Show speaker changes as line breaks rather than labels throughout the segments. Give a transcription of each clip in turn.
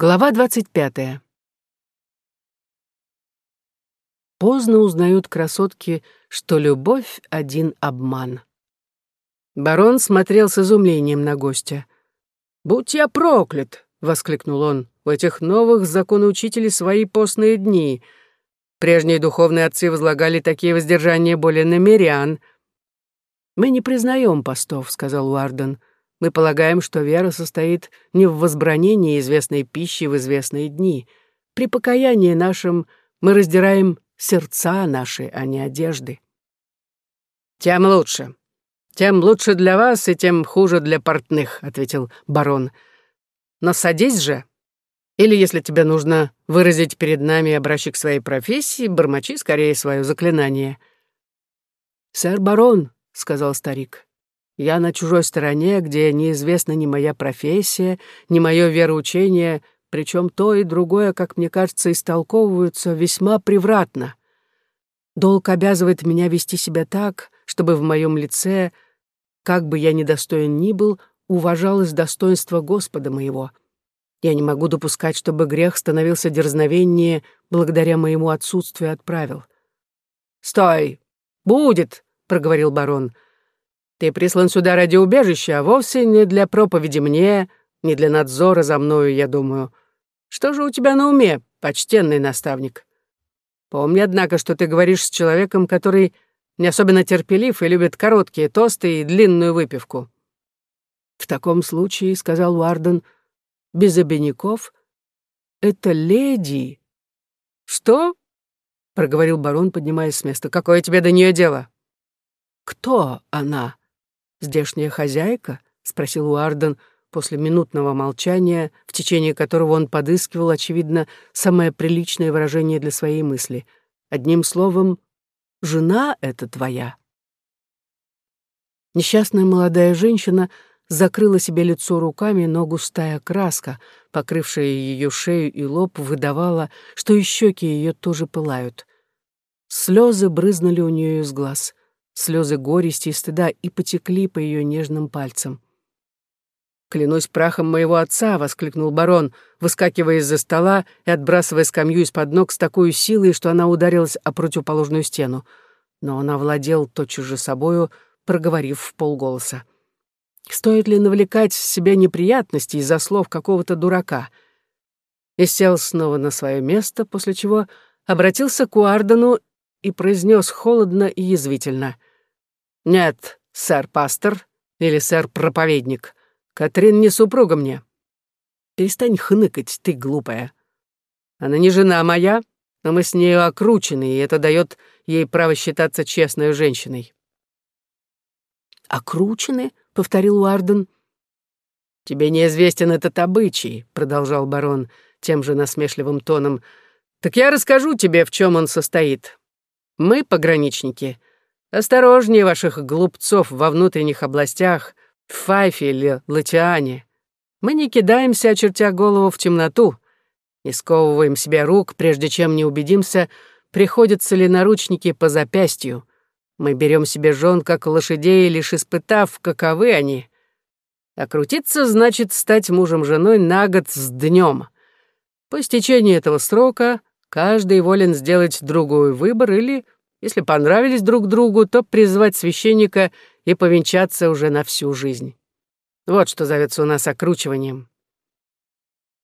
Глава двадцать пятая. Поздно узнают красотки, что любовь — один обман. Барон смотрел с изумлением на гостя. «Будь я проклят!» — воскликнул он. «У этих новых законоучителей свои постные дни. Прежние духовные отцы возлагали такие воздержания более на мирян». «Мы не признаем постов», — сказал Уарден. Мы полагаем, что вера состоит не в возбранении известной пищи в известные дни. При покаянии нашем мы раздираем сердца наши, а не одежды. «Тем лучше. Тем лучше для вас и тем хуже для портных», — ответил барон. «Но садись же. Или, если тебе нужно выразить перед нами образчик своей профессии, бормочи скорее свое заклинание». «Сэр барон», — сказал старик, я на чужой стороне, где неизвестна ни моя профессия, ни мое вероучение, причем то и другое, как мне кажется, истолковываются весьма превратно. Долг обязывает меня вести себя так, чтобы в моем лице, как бы я недостоин ни был, уважалось достоинство Господа моего. Я не могу допускать, чтобы грех становился дерзновеннее благодаря моему отсутствию от правил. «Стой! Будет!» — проговорил барон — ты прислан сюда ради убежища, а вовсе не для проповеди мне, не для надзора за мною, я думаю. Что же у тебя на уме, почтенный наставник? Помни, однако, что ты говоришь с человеком, который не особенно терпелив и любит короткие тосты и длинную выпивку. В таком случае, — сказал Уарден, — без обиняков, это леди. Что? — проговорил барон, поднимаясь с места. Какое тебе до нее дело? Кто она? Здешняя хозяйка?» — спросил Уарден после минутного молчания, в течение которого он подыскивал, очевидно, самое приличное выражение для своей мысли. Одним словом, «Жена это твоя». Несчастная молодая женщина закрыла себе лицо руками, но густая краска, покрывшая ее шею и лоб, выдавала, что и щеки ее тоже пылают. Слезы брызнули у нее из глаз. Слезы горести и стыда и потекли по ее нежным пальцам. «Клянусь прахом моего отца!» — воскликнул барон, выскакивая из-за стола и отбрасывая скамью из-под ног с такой силой, что она ударилась о противоположную стену. Но он овладел тотчас же собою, проговорив в полголоса. «Стоит ли навлекать себе неприятности из-за слов какого-то дурака?» И сел снова на свое место, после чего обратился к Уардену и произнес холодно и язвительно — «Нет, сэр-пастор или сэр-проповедник. Катрин не супруга мне». «Перестань хныкать, ты глупая. Она не жена моя, но мы с нею окручены, и это дает ей право считаться честной женщиной». «Окручены?» — повторил Уарден. «Тебе неизвестен этот обычай», — продолжал барон тем же насмешливым тоном. «Так я расскажу тебе, в чем он состоит. Мы, пограничники, Осторожнее ваших глупцов во внутренних областях, в Файфе или Латиане. Мы не кидаемся, очертя голову в темноту, не сковываем себе рук, прежде чем не убедимся, приходятся ли наручники по запястью. Мы берем себе жен, как лошадей, лишь испытав, каковы они. А крутиться значит стать мужем-женой на год с днем. По истечении этого срока каждый волен сделать другой выбор или если понравились друг другу, то призвать священника и повенчаться уже на всю жизнь. Вот что зовется у нас окручиванием.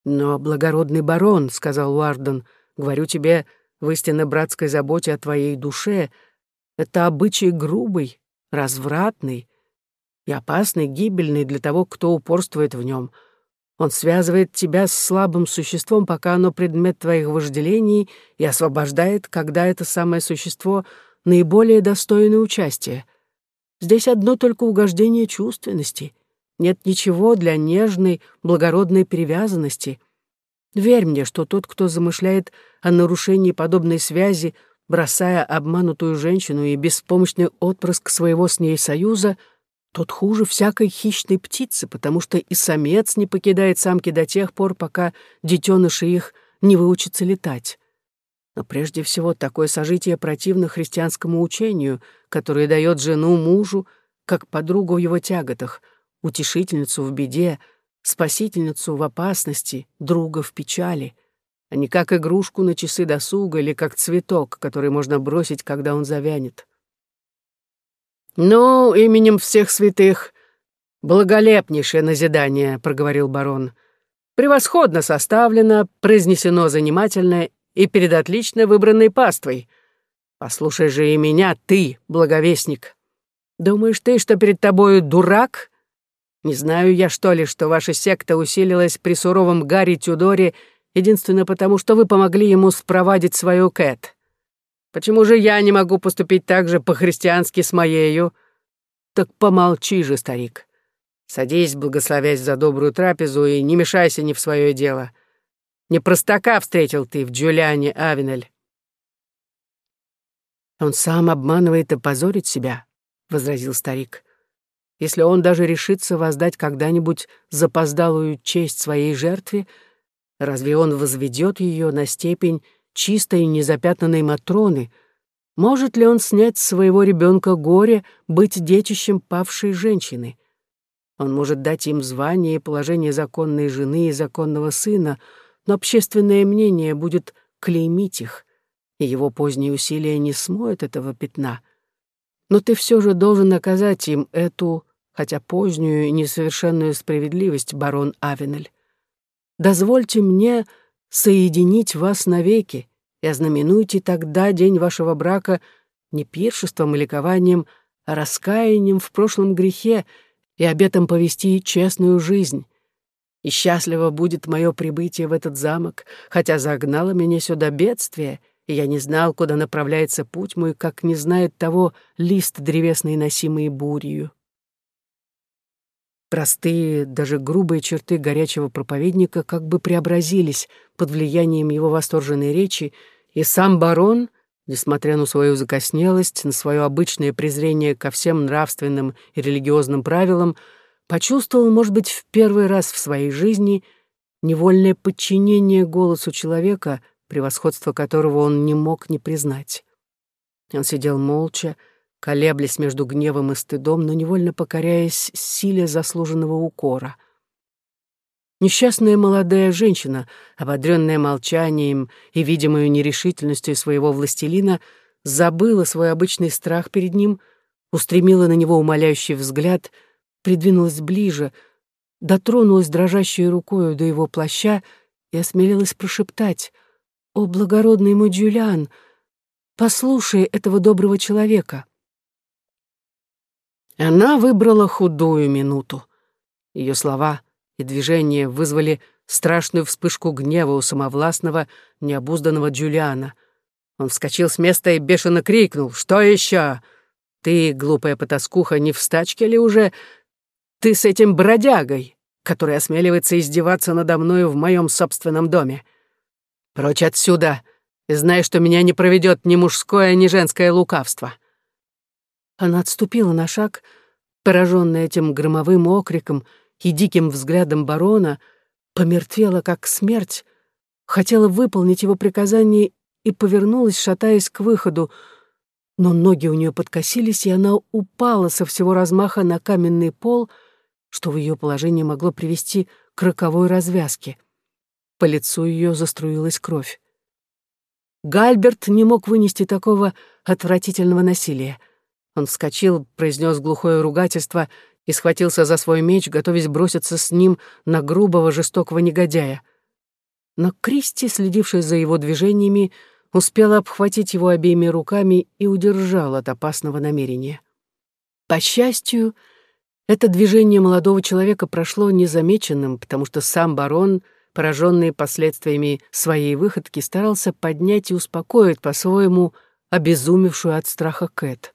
«Но, благородный барон», — сказал Уарден, — «говорю тебе в истинно братской заботе о твоей душе, это обычай грубый, развратный и опасный, гибельный для того, кто упорствует в нем. Он связывает тебя с слабым существом, пока оно предмет твоих вожделений, и освобождает, когда это самое существо наиболее достойно участия. Здесь одно только угождение чувственности. Нет ничего для нежной, благородной привязанности. Верь мне, что тот, кто замышляет о нарушении подобной связи, бросая обманутую женщину и беспомощный отпрыск своего с ней союза — тот хуже всякой хищной птицы, потому что и самец не покидает самки до тех пор, пока детеныши их не выучатся летать. Но прежде всего такое сожитие противно христианскому учению, которое дает жену мужу как подругу в его тяготах, утешительницу в беде, спасительницу в опасности, друга в печали, а не как игрушку на часы досуга или как цветок, который можно бросить, когда он завянет. «Ну, именем всех святых, благолепнейшее назидание», — проговорил барон. «Превосходно составлено, произнесено занимательно и перед отлично выбранной паствой. Послушай же и меня, ты, благовестник. Думаешь ты, что перед тобою дурак? Не знаю я, что ли, что ваша секта усилилась при суровом Гарри Тюдоре единственно потому, что вы помогли ему спровадить свою Кэт. Почему же я не могу поступить так же по-христиански с моею? Так помолчи же, старик. Садись, благословясь за добрую трапезу, и не мешайся ни в свое дело. Не простака встретил ты в Джулиане Авенель. Он сам обманывает и позорит себя, — возразил старик. Если он даже решится воздать когда-нибудь запоздалую честь своей жертве, разве он возведет ее на степень чистой незапятнанной Матроны? Может ли он снять с своего ребенка горе быть детищем павшей женщины? Он может дать им звание и положение законной жены и законного сына, но общественное мнение будет клеймить их, и его поздние усилия не смоют этого пятна. Но ты все же должен наказать им эту, хотя позднюю и несовершенную справедливость, барон Авенель. Дозвольте мне соединить вас навеки, и ознаменуйте тогда день вашего брака не пиршеством и ликованием, а раскаянием в прошлом грехе и обетом повести честную жизнь. И счастливо будет мое прибытие в этот замок, хотя загнало меня сюда бедствие, и я не знал, куда направляется путь мой, как не знает того лист древесный, носимый бурью. Простые, даже грубые черты горячего проповедника как бы преобразились под влиянием его восторженной речи, и сам барон, несмотря на свою закоснелость, на свое обычное презрение ко всем нравственным и религиозным правилам, почувствовал, может быть, в первый раз в своей жизни невольное подчинение голосу человека, превосходство которого он не мог не признать. Он сидел молча, колеблясь между гневом и стыдом, но невольно покоряясь силе заслуженного укора. Несчастная молодая женщина, ободренная молчанием и видимой нерешительностью своего властелина, забыла свой обычный страх перед ним, устремила на него умоляющий взгляд — придвинулась ближе, дотронулась дрожащей рукою до его плаща и осмелилась прошептать «О, благородный мой Джулиан, послушай этого доброго человека». Она выбрала худую минуту. Ее слова и движения вызвали страшную вспышку гнева у самовластного, необузданного Джулиана. Он вскочил с места и бешено крикнул «Что еще? Ты, глупая потаскуха, не в стачке ли уже ты с этим бродягой, который осмеливается издеваться надо мною в моем собственном доме. Прочь отсюда, и знай, что меня не проведет ни мужское, ни женское лукавство». Она отступила на шаг, пораженная этим громовым окриком и диким взглядом барона, помертвела, как смерть, хотела выполнить его приказание и повернулась, шатаясь к выходу, но ноги у нее подкосились, и она упала со всего размаха на каменный пол — что в ее положении могло привести к роковой развязке. По лицу ее заструилась кровь. Гальберт не мог вынести такого отвратительного насилия. Он вскочил, произнес глухое ругательство и схватился за свой меч, готовясь броситься с ним на грубого жестокого негодяя. Но Кристи, следившая за его движениями, успела обхватить его обеими руками и удержала от опасного намерения. По счастью, это движение молодого человека прошло незамеченным, потому что сам барон, пораженный последствиями своей выходки, старался поднять и успокоить по-своему обезумевшую от страха Кэт.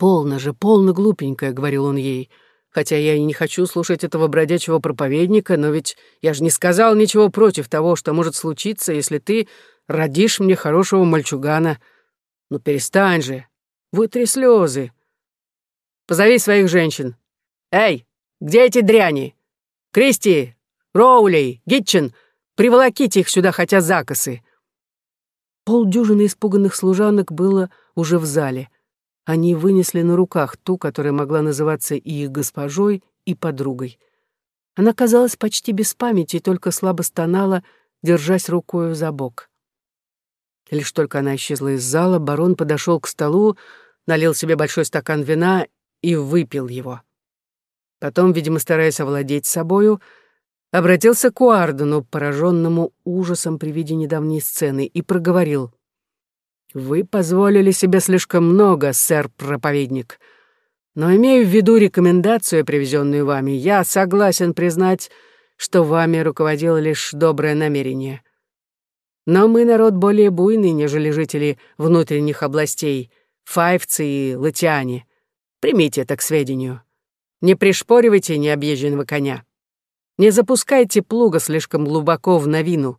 «Полно же, полно глупенькая», — говорил он ей, «хотя я и не хочу слушать этого бродячего проповедника, но ведь я же не сказал ничего против того, что может случиться, если ты родишь мне хорошего мальчугана. Ну перестань же, вытри слезы, Позови своих женщин. Эй, где эти дряни? Кристи, Роулей, Гитчин, приволоките их сюда, хотя закосы. Полдюжины испуганных служанок было уже в зале. Они вынесли на руках ту, которая могла называться и их госпожой, и подругой. Она казалась почти без памяти и только слабо стонала, держась рукою за бок. Лишь только она исчезла из зала, барон подошел к столу, налил себе большой стакан вина и выпил его. Потом, видимо, стараясь овладеть собою, обратился к Уардену, пораженному ужасом при виде недавней сцены, и проговорил. «Вы позволили себе слишком много, сэр-проповедник. Но имею в виду рекомендацию, привезенную вами, я согласен признать, что вами руководило лишь доброе намерение. Но мы народ более буйный, нежели жители внутренних областей, файвцы и латиане. Примите это к сведению. Не пришпоривайте необъезженного коня. Не запускайте плуга слишком глубоко в новину.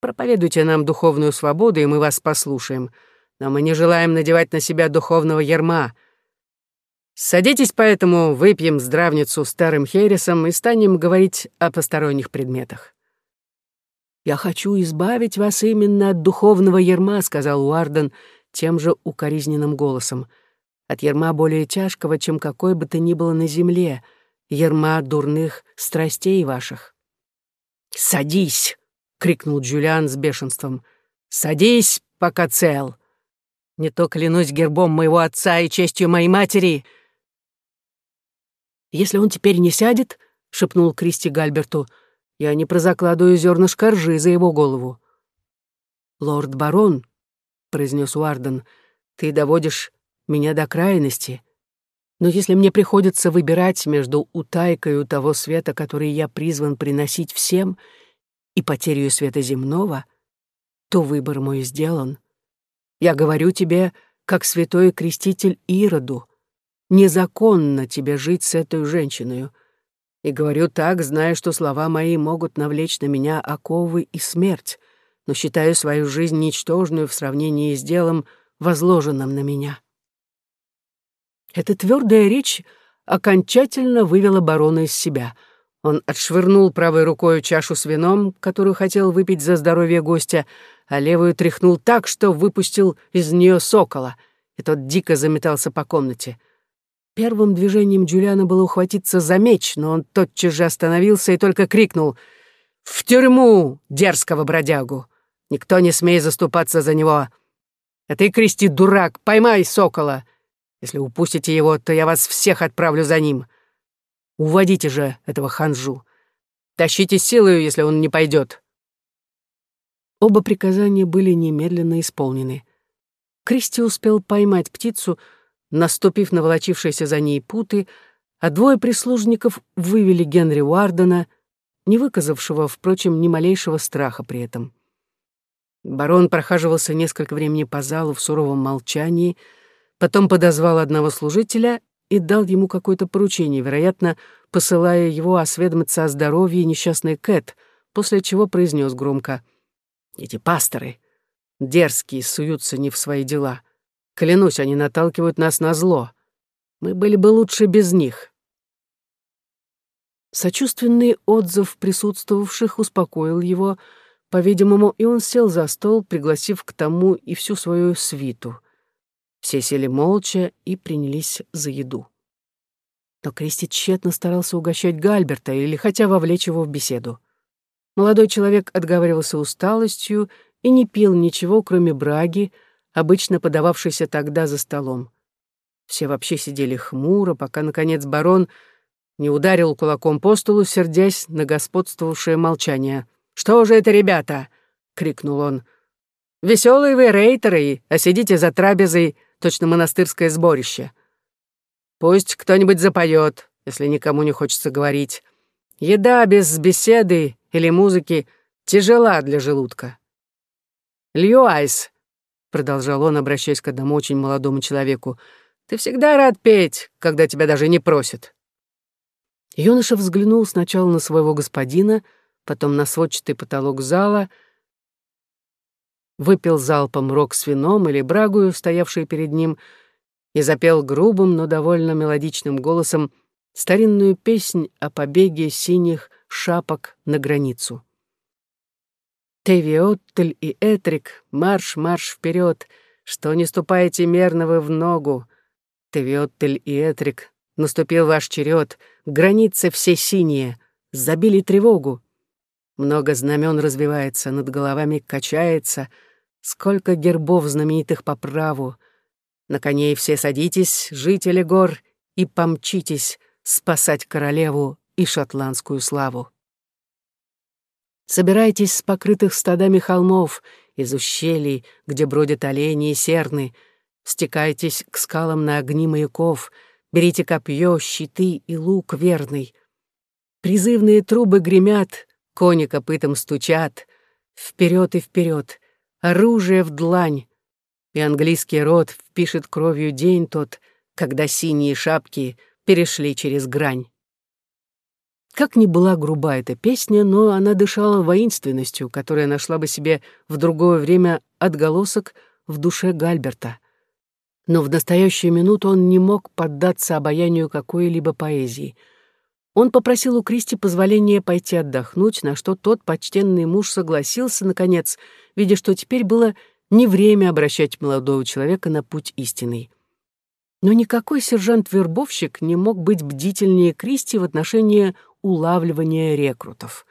Проповедуйте нам духовную свободу, и мы вас послушаем. Но мы не желаем надевать на себя духовного ярма. Садитесь поэтому, выпьем здравницу старым хересом и станем говорить о посторонних предметах. «Я хочу избавить вас именно от духовного ярма», — сказал Уарден тем же укоризненным голосом. «От ярма более тяжкого, чем какой бы то ни было на земле, ярма дурных страстей ваших». «Садись!» — крикнул Джулиан с бешенством. «Садись, пока цел! Не то клянусь гербом моего отца и честью моей матери!» «Если он теперь не сядет», — шепнул Кристи Гальберту, — я не прозакладываю зернышко ржи за его голову. «Лорд-барон», — произнес Уарден, — «ты доводишь меня до крайности. Но если мне приходится выбирать между утайкой у того света, который я призван приносить всем, и потерей света земного, то выбор мой сделан. Я говорю тебе, как святой креститель Ироду, незаконно тебе жить с этой женщиной, и говорю так, зная, что слова мои могут навлечь на меня оковы и смерть, но считаю свою жизнь ничтожную в сравнении с делом, возложенным на меня. Эта твердая речь окончательно вывела барона из себя. Он отшвырнул правой рукой чашу с вином, которую хотел выпить за здоровье гостя, а левую тряхнул так, что выпустил из нее сокола, и тот дико заметался по комнате. Первым движением Джулиана было ухватиться за меч, но он тотчас же остановился и только крикнул «В тюрьму, дерзкого бродягу! Никто не смеет заступаться за него! А ты, Кристи, дурак, поймай сокола! Если упустите его, то я вас всех отправлю за ним. Уводите же этого ханжу! Тащите силою, если он не пойдет!» Оба приказания были немедленно исполнены. Кристи успел поймать птицу — наступив на волочившиеся за ней путы, а двое прислужников вывели Генри Уардена, не выказавшего, впрочем, ни малейшего страха при этом. Барон прохаживался несколько времени по залу в суровом молчании, потом подозвал одного служителя и дал ему какое-то поручение, вероятно, посылая его осведомиться о здоровье несчастной Кэт, после чего произнес громко «Эти пасторы дерзкие суются не в свои дела. Клянусь, они наталкивают нас на зло. Мы были бы лучше без них. Сочувственный отзыв присутствовавших успокоил его, по-видимому, и он сел за стол, пригласив к тому и всю свою свиту. Все сели молча и принялись за еду. Но Кристи тщетно старался угощать Гальберта или хотя вовлечь его в беседу. Молодой человек отговаривался усталостью и не пил ничего, кроме браги, обычно подававшийся тогда за столом. Все вообще сидели хмуро, пока, наконец, барон не ударил кулаком по столу, сердясь на господствовавшее молчание. «Что же это, ребята?» — крикнул он. «Веселые вы рейтеры, а сидите за трапезой, точно монастырское сборище. Пусть кто-нибудь запоет, если никому не хочется говорить. Еда без беседы или музыки тяжела для желудка. Льюайс, — продолжал он, обращаясь к одному очень молодому человеку, «ты всегда рад петь, когда тебя даже не просят». Юноша взглянул сначала на своего господина, потом на сводчатый потолок зала, выпил залпом рог с вином или брагую, стоявшую перед ним, и запел грубым, но довольно мелодичным голосом старинную песнь о побеге синих шапок на границу. Тевиоттель и Этрик, марш, марш вперед, что не ступаете мерно вы в ногу. Тевиоттель и Этрик, наступил ваш черед, границы все синие, забили тревогу. Много знамен развивается, над головами качается, сколько гербов знаменитых по праву. На коней все садитесь, жители гор, и помчитесь спасать королеву и шотландскую славу. Собирайтесь с покрытых стадами холмов, из ущелий, где бродят олени и серны, стекайтесь к скалам на огни маяков, берите копье, щиты и лук верный. Призывные трубы гремят, кони копытом стучат, вперед и вперед, оружие в длань, и английский род впишет кровью день тот, когда синие шапки перешли через грань. Как ни была груба эта песня, но она дышала воинственностью, которая нашла бы себе в другое время отголосок в душе Гальберта. Но в настоящую минуту он не мог поддаться обаянию какой-либо поэзии. Он попросил у Кристи позволения пойти отдохнуть, на что тот почтенный муж согласился, наконец, видя, что теперь было не время обращать молодого человека на путь истинный. Но никакой сержант-вербовщик не мог быть бдительнее Кристи в отношении улавливания рекрутов.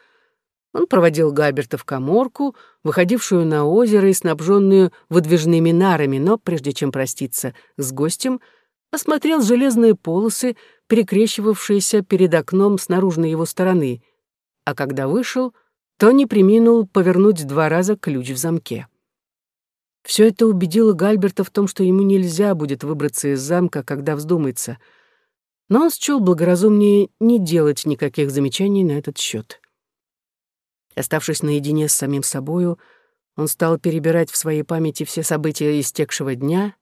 Он проводил Габерта в коморку, выходившую на озеро и снабженную выдвижными нарами, но, прежде чем проститься с гостем, осмотрел железные полосы, перекрещивавшиеся перед окном с наружной его стороны, а когда вышел, то не приминул повернуть два раза ключ в замке. Все это убедило Гальберта в том, что ему нельзя будет выбраться из замка, когда вздумается — но он счел благоразумнее не делать никаких замечаний на этот счет. Оставшись наедине с самим собою, он стал перебирать в своей памяти все события истекшего дня,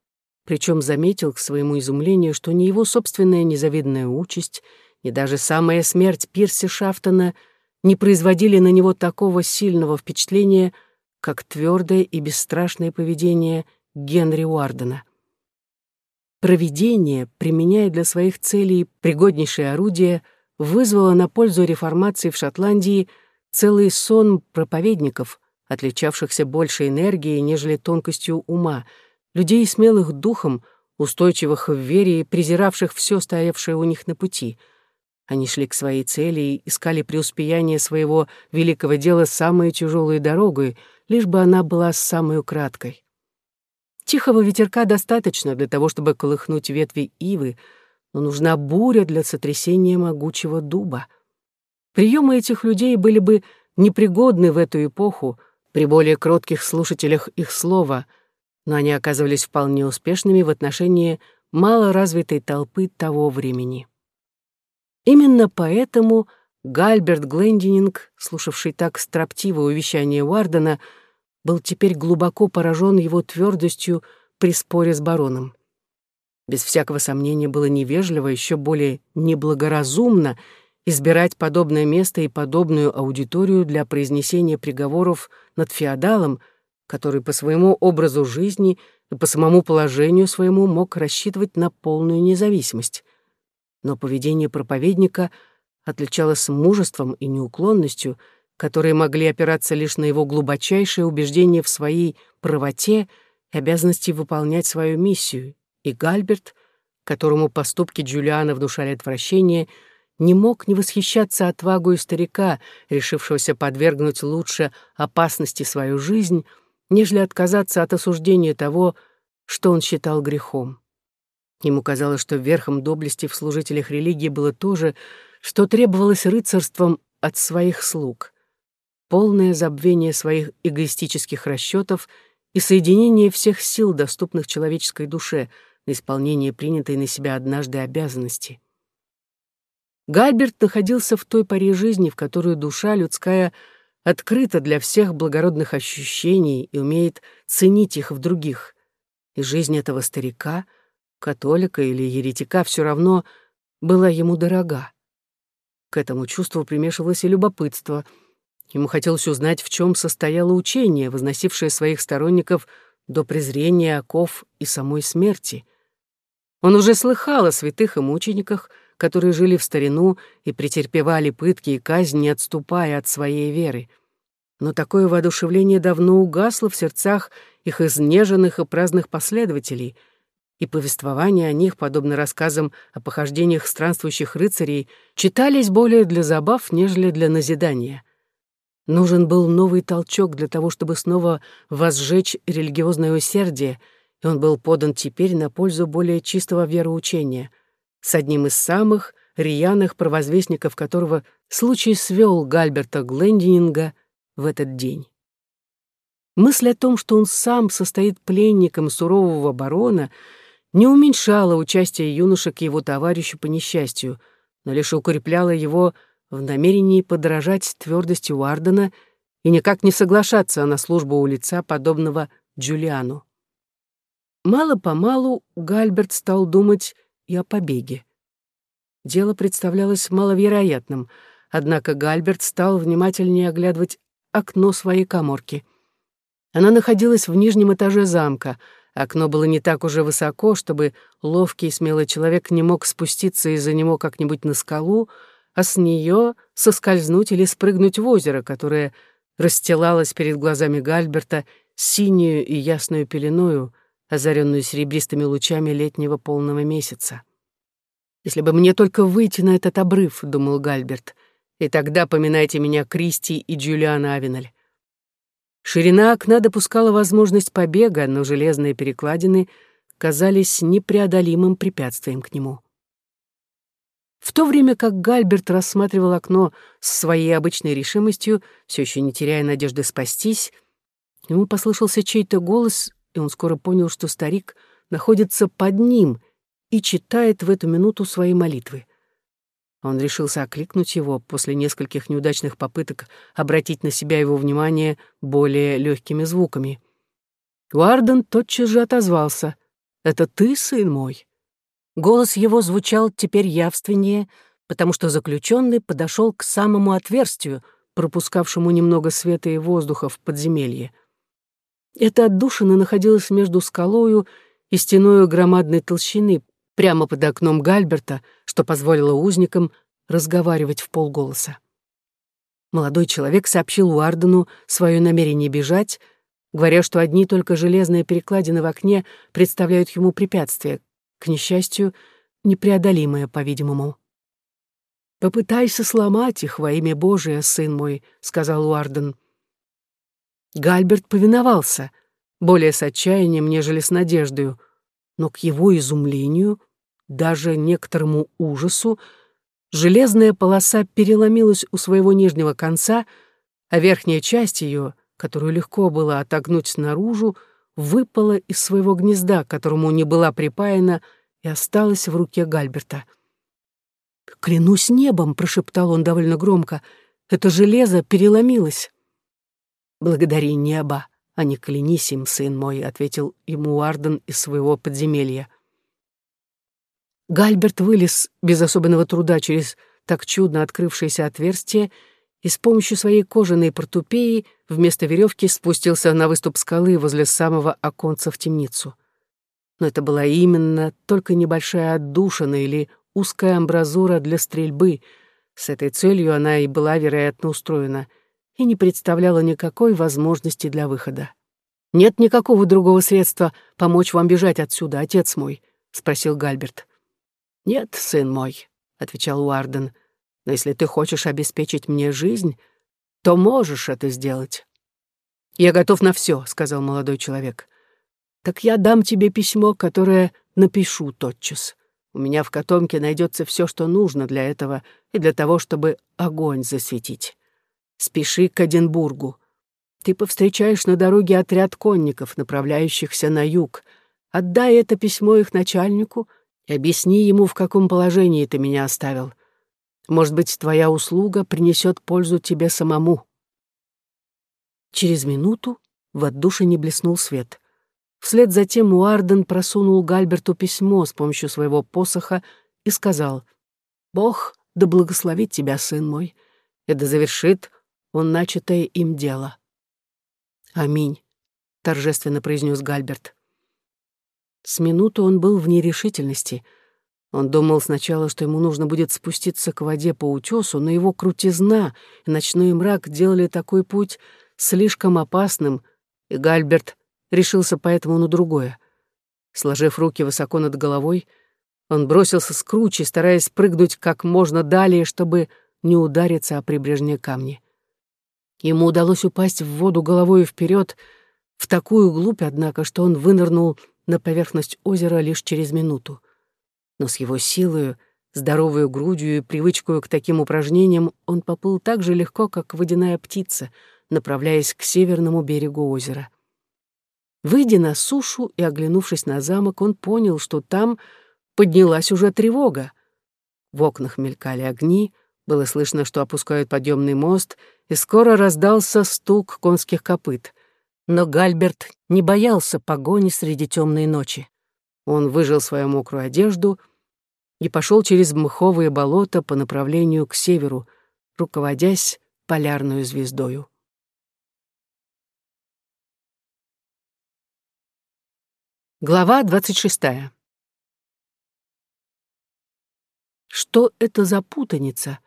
причем заметил к своему изумлению, что ни его собственная незавидная участь, ни даже самая смерть Пирси Шафтона не производили на него такого сильного впечатления, как твердое и бесстрашное поведение Генри Уардена. Провидение, применяя для своих целей пригоднейшее орудие, вызвало на пользу реформации в Шотландии целый сон проповедников, отличавшихся большей энергией, нежели тонкостью ума, людей смелых духом, устойчивых в вере и презиравших все стоявшее у них на пути. Они шли к своей цели и искали преуспеяние своего великого дела самой тяжелой дорогой, лишь бы она была самой краткой. Тихого ветерка достаточно для того, чтобы колыхнуть ветви ивы, но нужна буря для сотрясения могучего дуба. Приемы этих людей были бы непригодны в эту эпоху при более кротких слушателях их слова, но они оказывались вполне успешными в отношении малоразвитой толпы того времени. Именно поэтому Гальберт Глендининг, слушавший так строптиво увещание Уардена, был теперь глубоко поражен его твердостью при споре с бароном. Без всякого сомнения было невежливо, еще более неблагоразумно избирать подобное место и подобную аудиторию для произнесения приговоров над феодалом, который по своему образу жизни и по самому положению своему мог рассчитывать на полную независимость. Но поведение проповедника отличалось мужеством и неуклонностью — которые могли опираться лишь на его глубочайшее убеждение в своей правоте и обязанности выполнять свою миссию, и Гальберт, которому поступки Джулиана внушали отвращение, не мог не восхищаться отвагой старика, решившегося подвергнуть лучше опасности свою жизнь, нежели отказаться от осуждения того, что он считал грехом. Ему казалось, что верхом доблести в служителях религии было то же, что требовалось рыцарством от своих слуг полное забвение своих эгоистических расчетов и соединение всех сил, доступных человеческой душе, на исполнение принятой на себя однажды обязанности. Гальберт находился в той паре жизни, в которую душа людская открыта для всех благородных ощущений и умеет ценить их в других. И жизнь этого старика, католика или еретика, все равно была ему дорога. К этому чувству примешивалось и любопытство — Ему хотелось узнать, в чем состояло учение, возносившее своих сторонников до презрения оков и самой смерти. Он уже слыхал о святых и мучениках, которые жили в старину и претерпевали пытки и казнь, не отступая от своей веры. Но такое воодушевление давно угасло в сердцах их изнеженных и праздных последователей, и повествования о них, подобно рассказам о похождениях странствующих рыцарей, читались более для забав, нежели для назидания. Нужен был новый толчок для того, чтобы снова возжечь религиозное усердие, и он был подан теперь на пользу более чистого вероучения, с одним из самых рьяных провозвестников которого случай свел Гальберта Глендининга в этот день. Мысль о том, что он сам состоит пленником сурового барона, не уменьшала участие юноши к его товарищу по несчастью, но лишь укрепляла его в намерении подражать твердости Уардена и никак не соглашаться на службу у лица, подобного Джулиану. Мало-помалу Гальберт стал думать и о побеге. Дело представлялось маловероятным, однако Гальберт стал внимательнее оглядывать окно своей коморки. Она находилась в нижнем этаже замка. Окно было не так уже высоко, чтобы ловкий и смелый человек не мог спуститься из-за него как-нибудь на скалу, а с нее соскользнуть или спрыгнуть в озеро, которое расстилалось перед глазами Гальберта синюю и ясную пеленою, озаренную серебристыми лучами летнего полного месяца. «Если бы мне только выйти на этот обрыв», — думал Гальберт, «и тогда поминайте меня Кристи и Джулиана Авенель». Ширина окна допускала возможность побега, но железные перекладины казались непреодолимым препятствием к нему. В то время как Гальберт рассматривал окно с своей обычной решимостью, все еще не теряя надежды спастись, ему послышался чей-то голос, и он скоро понял, что старик находится под ним и читает в эту минуту свои молитвы. Он решился окликнуть его после нескольких неудачных попыток обратить на себя его внимание более легкими звуками. Уарден тотчас же отозвался. «Это ты, сын мой?» Голос его звучал теперь явственнее, потому что заключенный подошел к самому отверстию, пропускавшему немного света и воздуха в подземелье. Эта отдушина находилась между скалою и стеною громадной толщины, прямо под окном Гальберта, что позволило узникам разговаривать в полголоса. Молодой человек сообщил Уардену свое намерение бежать, говоря, что одни только железные перекладины в окне представляют ему препятствие, к несчастью, непреодолимое, по-видимому. «Попытайся сломать их во имя Божие, сын мой», — сказал Уарден. Гальберт повиновался, более с отчаянием, нежели с надеждою, но к его изумлению, даже некоторому ужасу, железная полоса переломилась у своего нижнего конца, а верхняя часть ее, которую легко было отогнуть наружу, выпала из своего гнезда, которому не была припаяна, и осталась в руке Гальберта. «Клянусь небом!» — прошептал он довольно громко. «Это железо переломилось!» «Благодари небо, а не клянись им, сын мой», — ответил ему Арден из своего подземелья. Гальберт вылез без особенного труда через так чудно открывшееся отверстие и с помощью своей кожаной портупеи вместо веревки спустился на выступ скалы возле самого оконца в темницу. Но это была именно только небольшая отдушина или узкая амбразура для стрельбы. С этой целью она и была, вероятно, устроена и не представляла никакой возможности для выхода. «Нет никакого другого средства помочь вам бежать отсюда, отец мой?» — спросил Гальберт. «Нет, сын мой», — отвечал Уарден, — но если ты хочешь обеспечить мне жизнь, то можешь это сделать». «Я готов на все», — сказал молодой человек. «Так я дам тебе письмо, которое напишу тотчас. У меня в котомке найдется все, что нужно для этого и для того, чтобы огонь засветить. Спеши к Эдинбургу. Ты повстречаешь на дороге отряд конников, направляющихся на юг. Отдай это письмо их начальнику и объясни ему, в каком положении ты меня оставил. Может быть, твоя услуга принесет пользу тебе самому». Через минуту в отдушине блеснул свет. Вслед за тем Уарден просунул Гальберту письмо с помощью своего посоха и сказал, «Бог да благословит тебя, сын мой, да завершит он начатое им дело». «Аминь», — торжественно произнес Гальберт. С минуту он был в нерешительности — он думал сначала, что ему нужно будет спуститься к воде по утесу, но его крутизна и ночной мрак делали такой путь слишком опасным, и Гальберт решился поэтому на другое. Сложив руки высоко над головой, он бросился с кручи, стараясь прыгнуть как можно далее, чтобы не удариться о прибрежные камни. Ему удалось упасть в воду головой вперед, в такую глубь, однако, что он вынырнул на поверхность озера лишь через минуту. Но с его силою, здоровой грудью и привычкой к таким упражнениям он поплыл так же легко, как водяная птица, направляясь к северному берегу озера. Выйдя на сушу и оглянувшись на замок, он понял, что там поднялась уже тревога. В окнах мелькали огни, было слышно, что опускают подъемный мост, и скоро раздался стук конских копыт. Но Гальберт не боялся погони среди темной ночи. Он выжил свою мокрую одежду и пошел через мховые болота по направлению к северу, руководясь полярную звездою. Глава двадцать шестая. Что это за путаница?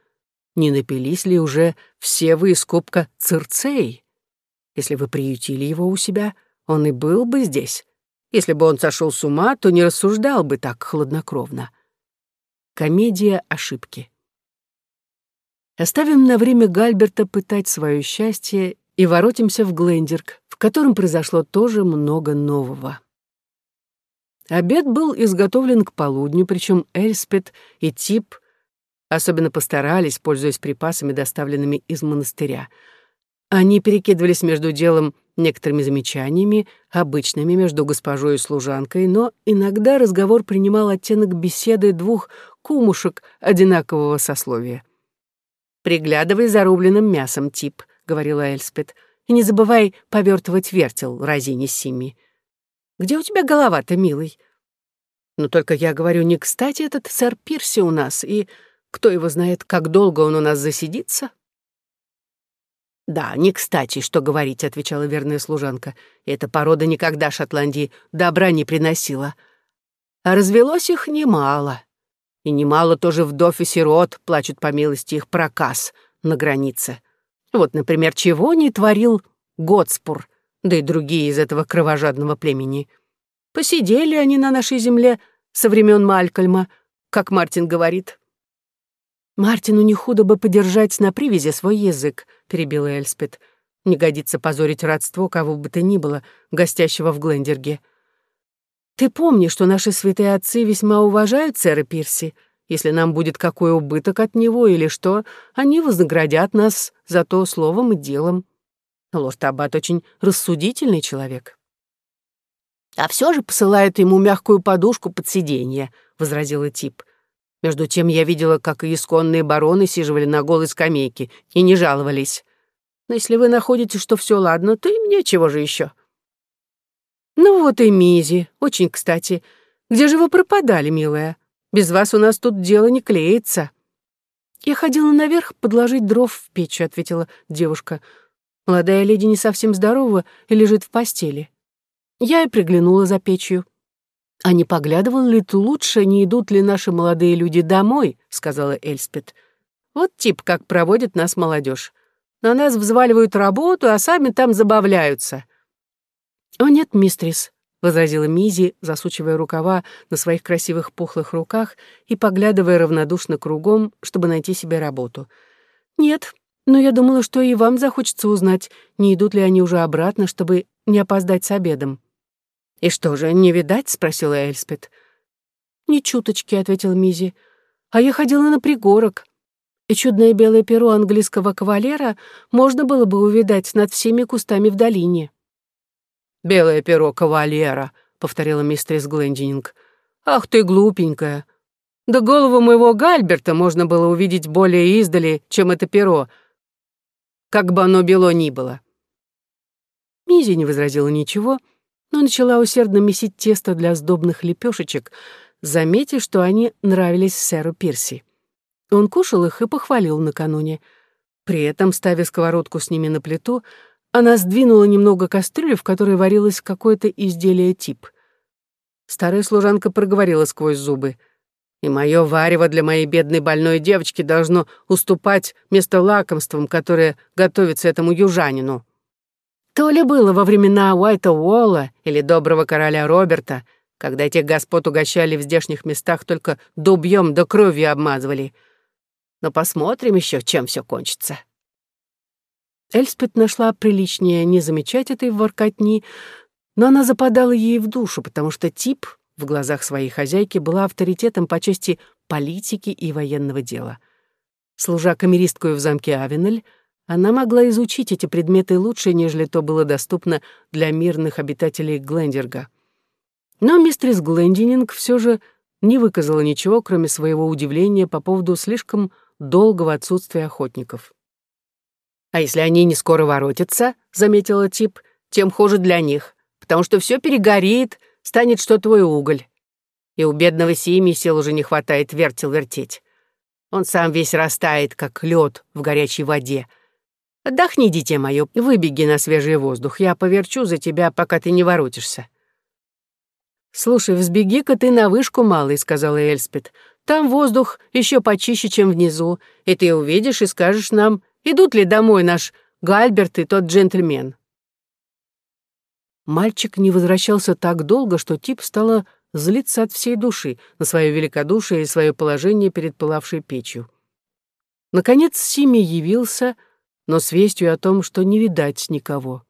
Не напились ли уже все вы из кубка Цирцей? Если вы приютили его у себя, он и был бы здесь. Если бы он сошел с ума, то не рассуждал бы так хладнокровно. Комедия ошибки. Оставим на время Гальберта пытать свое счастье и воротимся в Глендерк, в котором произошло тоже много нового. Обед был изготовлен к полудню, причем Эльспет и Тип особенно постарались, пользуясь припасами, доставленными из монастыря. Они перекидывались между делом некоторыми замечаниями, обычными между госпожой и служанкой, но иногда разговор принимал оттенок беседы двух кумушек одинакового сословия. «Приглядывай за рубленным мясом, Тип», — говорила Эльспет, «и не забывай повертывать вертел, разине Сими». Где у тебя голова-то, милый? Но только я говорю, не кстати этот сэр Пирси у нас, и кто его знает, как долго он у нас засидится?» «Да, не кстати, что говорить», — отвечала верная служанка. «Эта порода никогда Шотландии добра не приносила. А развелось их немало. И немало тоже вдов и сирот плачут по милости их проказ на границе. Вот, например, чего не творил Готспур, да и другие из этого кровожадного племени. Посидели они на нашей земле со времен Малькольма, как Мартин говорит. «Мартину не худо бы подержать на привязи свой язык», — перебила Эльспет. «Не годится позорить родство кого бы то ни было, гостящего в Глендерге. Ты помни, что наши святые отцы весьма уважают сэра Пирси. Если нам будет какой убыток от него или что, они вознаградят нас за то словом и делом. Лорд Аббат очень рассудительный человек. «А все же посылает ему мягкую подушку под сиденье», — возразила Тип. «Между тем я видела, как исконные бароны сиживали на голой скамейке и не жаловались. Но если вы находите, что все ладно, то и мне чего же еще?» «Ну вот и Мизи, очень кстати. Где же вы пропадали, милая? Без вас у нас тут дело не клеится». «Я ходила наверх подложить дров в печь», — ответила девушка. Молодая леди не совсем здорова и лежит в постели. Я и приглянула за печью. «А не поглядывал ли ты лучше, не идут ли наши молодые люди домой?» — сказала Эльспет. «Вот тип, как проводит нас молодежь. На нас взваливают работу, а сами там забавляются». «О нет, мистрис», — возразила Мизи, засучивая рукава на своих красивых пухлых руках и поглядывая равнодушно кругом, чтобы найти себе работу. «Нет, но я думала, что и вам захочется узнать, не идут ли они уже обратно, чтобы не опоздать с обедом». «И что же, не видать?» — спросила Эльспет. «Ни чуточки», — ответил Мизи. «А я ходила на пригорок, и чудное белое перо английского кавалера можно было бы увидать над всеми кустами в долине». «Белое перо кавалера», — повторила мистерис Глендининг. «Ах ты глупенькая! Да голову моего Гальберта можно было увидеть более издали, чем это перо, как бы оно бело ни было. Мизи не возразила ничего, но начала усердно месить тесто для сдобных лепешечек, заметив, что они нравились сэру Пирси. Он кушал их и похвалил накануне. При этом, ставя сковородку с ними на плиту, она сдвинула немного кастрюлю, в которой варилось какое-то изделие тип. Старая служанка проговорила сквозь зубы — и мое варево для моей бедной больной девочки должно уступать место лакомствам, которое готовится этому южанину. То ли было во времена Уайта Уолла или доброго короля Роберта, когда этих господ угощали в здешних местах, только дубьем да кровью обмазывали. Но посмотрим еще, чем все кончится. Эльспет нашла приличнее не замечать этой воркотни, но она западала ей в душу, потому что тип в глазах своей хозяйки была авторитетом по части политики и военного дела. Служа камеристкой в замке Авенель, она могла изучить эти предметы лучше, нежели то было доступно для мирных обитателей Глендерга. Но мистерис Глендининг все же не выказала ничего, кроме своего удивления по поводу слишком долгого отсутствия охотников. «А если они не скоро воротятся, — заметила Тип, — тем хуже для них, потому что все перегорит, станет что твой уголь. И у бедного Сими сил уже не хватает вертел вертеть. Он сам весь растает, как лед в горячей воде. Отдохни, дитя мое, выбеги на свежий воздух, я поверчу за тебя, пока ты не воротишься». «Слушай, взбеги-ка ты на вышку, малый», — сказала Эльспет. «Там воздух еще почище, чем внизу, и ты увидишь и скажешь нам, идут ли домой наш Гальберт и тот джентльмен». Мальчик не возвращался так долго, что Тип стала злиться от всей души на свое великодушие и свое положение перед пылавшей печью. Наконец Сими явился, но с вестью о том, что не видать никого.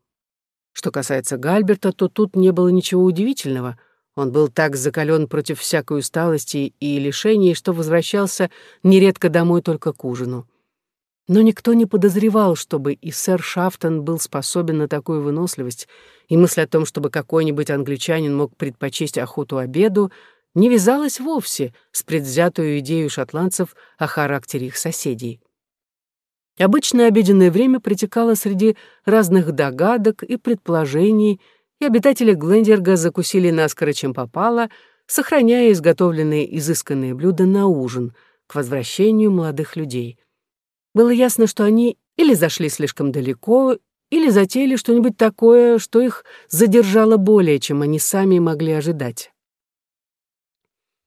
Что касается Гальберта, то тут не было ничего удивительного — он был так закален против всякой усталости и лишений, что возвращался нередко домой только к ужину. Но никто не подозревал, чтобы и сэр Шафтон был способен на такую выносливость, и мысль о том, чтобы какой-нибудь англичанин мог предпочесть охоту обеду, не вязалась вовсе с предвзятую идею шотландцев о характере их соседей. Обычное обеденное время протекало среди разных догадок и предположений, и обитатели Глендерга закусили наскоро, чем попало, сохраняя изготовленные изысканные блюда на ужин к возвращению молодых людей. Было ясно, что они или зашли слишком далеко, или затеяли что-нибудь такое, что их задержало более, чем они сами могли ожидать.